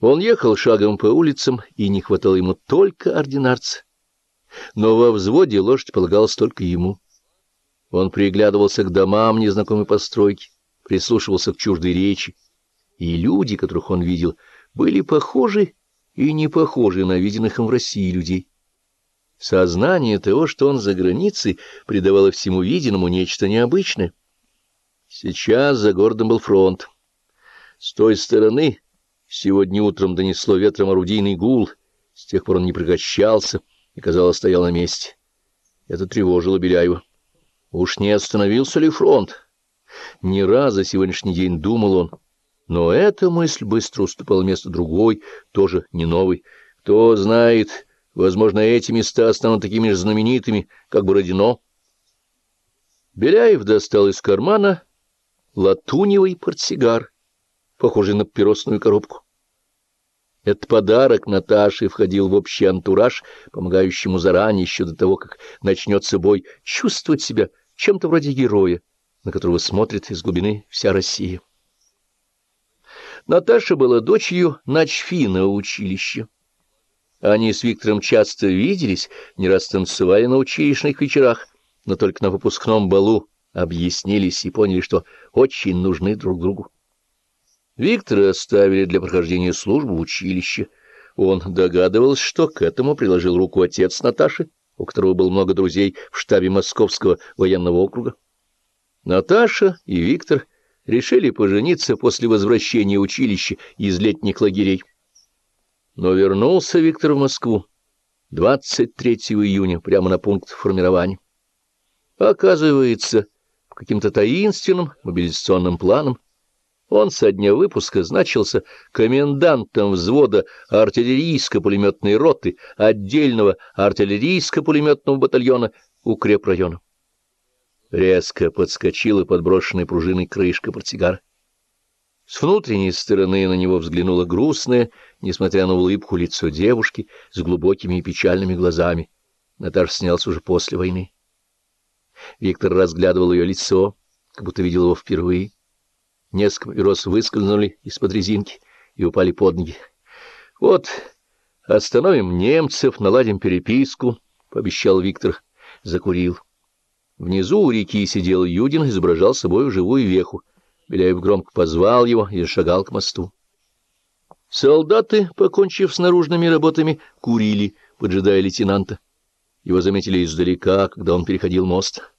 Он ехал шагом по улицам, и не хватало ему только ординарца. Но во взводе лошадь полагалась только ему. Он приглядывался к домам незнакомой постройки, прислушивался к чуждой речи, и люди, которых он видел, были похожи и не похожи на виденных им в России людей. Сознание того, что он за границей, придавало всему виденному нечто необычное. Сейчас за городом был фронт. С той стороны сегодня утром донесло ветром орудийный гул, с тех пор он не прекращался и, казалось, стоял на месте. Это тревожило Беляева. Уж не остановился ли фронт? Не раз сегодняшний день думал он. Но эта мысль быстро уступала место другой, тоже не новой. Кто знает, возможно, эти места станут такими же знаменитыми, как Бородино. Беляев достал из кармана латуневый портсигар, похожий на папиросную коробку. Этот подарок Наташи входил в общий антураж, помогающему заранее, еще до того, как начнется бой, чувствовать себя чем-то вроде героя, на которого смотрит из глубины вся Россия. Наташа была дочерью начфина училища. Они с Виктором часто виделись, не раз танцевали на училищных вечерах, но только на выпускном балу объяснились и поняли, что очень нужны друг другу. Виктора оставили для прохождения службы в училище. Он догадывался, что к этому приложил руку отец Наташи, у которого было много друзей в штабе Московского военного округа. Наташа и Виктор решили пожениться после возвращения училища из летних лагерей. Но вернулся Виктор в Москву 23 июня, прямо на пункт формирования. Оказывается, каким-то таинственным мобилизационным планам он со дня выпуска значился комендантом взвода артиллерийско-пулеметной роты отдельного артиллерийско-пулеметного батальона укрепрайона. Резко подскочила подброшенная пружиной крышка портсигара. С внутренней стороны на него взглянуло грустное, несмотря на улыбку, лицо девушки с глубокими и печальными глазами. Наташа снялся уже после войны. Виктор разглядывал ее лицо, как будто видел его впервые. Несколько папирос выскользнули из-под резинки и упали под ноги. — Вот, остановим немцев, наладим переписку, — пообещал Виктор. Закурил. Внизу у реки сидел Юдин, изображал собой живую веху. Беляев громко позвал его и шагал к мосту. Солдаты, покончив с наружными работами, курили, поджидая лейтенанта. Его заметили издалека, когда он переходил мост.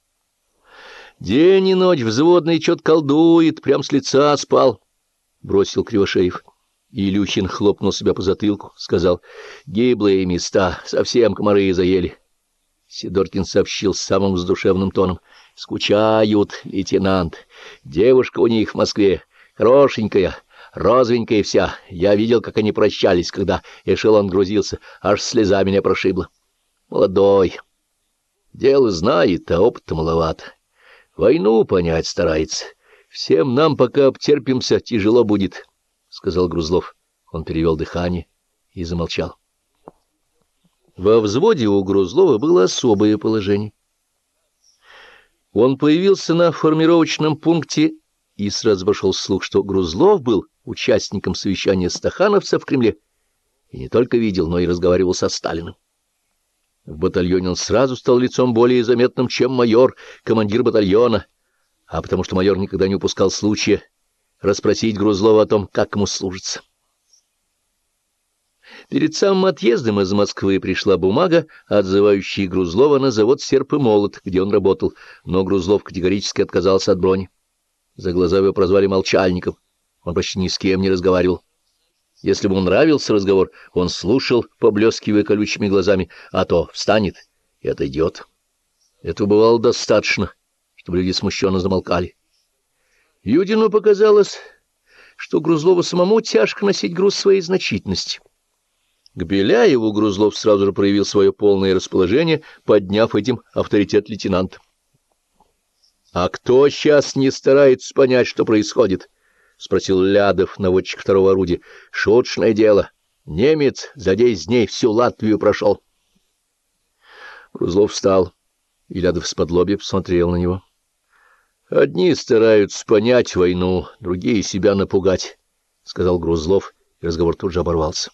День и ночь взводный чет колдует, прям с лица спал, — бросил Кривошеев. Илюхин хлопнул себя по затылку, сказал, — гиблые места, совсем комары заели. Сидоркин сообщил самым задушевным тоном. — Скучают, лейтенант. Девушка у них в Москве, хорошенькая, розовенькая вся. Я видел, как они прощались, когда эшелон грузился. Аж слеза меня прошибла. Молодой. Дело знает, а опыта маловато. Войну понять старается. Всем нам, пока обтерпимся, тяжело будет, — сказал Грузлов. Он перевел дыхание и замолчал. Во взводе у Грузлова было особое положение. Он появился на формировочном пункте и сразу вошел слух, что Грузлов был участником совещания стахановцев в Кремле и не только видел, но и разговаривал со Сталиным. В батальоне он сразу стал лицом более заметным, чем майор, командир батальона, а потому что майор никогда не упускал случая расспросить Грузлова о том, как ему служится. Перед самым отъездом из Москвы пришла бумага, отзывающая Грузлова на завод «Серп и молот», где он работал, но Грузлов категорически отказался от брони. За глаза его прозвали молчальником, он почти ни с кем не разговаривал. Если ему нравился разговор, он слушал, поблескивая колючими глазами, а то встанет и отойдет. Этого бывало достаточно, чтобы люди смущенно замолкали. Юдину показалось, что Грузлову самому тяжко носить груз своей значительности. К Беляеву Грузлов сразу же проявил свое полное расположение, подняв этим авторитет лейтенанта. — А кто сейчас не старается понять, что происходит? — спросил Лядов, наводчик второго орудия. — Шуточное дело. Немец за десять дней всю Латвию прошел. Грузлов встал, и Лядов с подлобья посмотрел на него. — Одни стараются понять войну, другие — себя напугать, — сказал Грузлов и разговор тут же оборвался.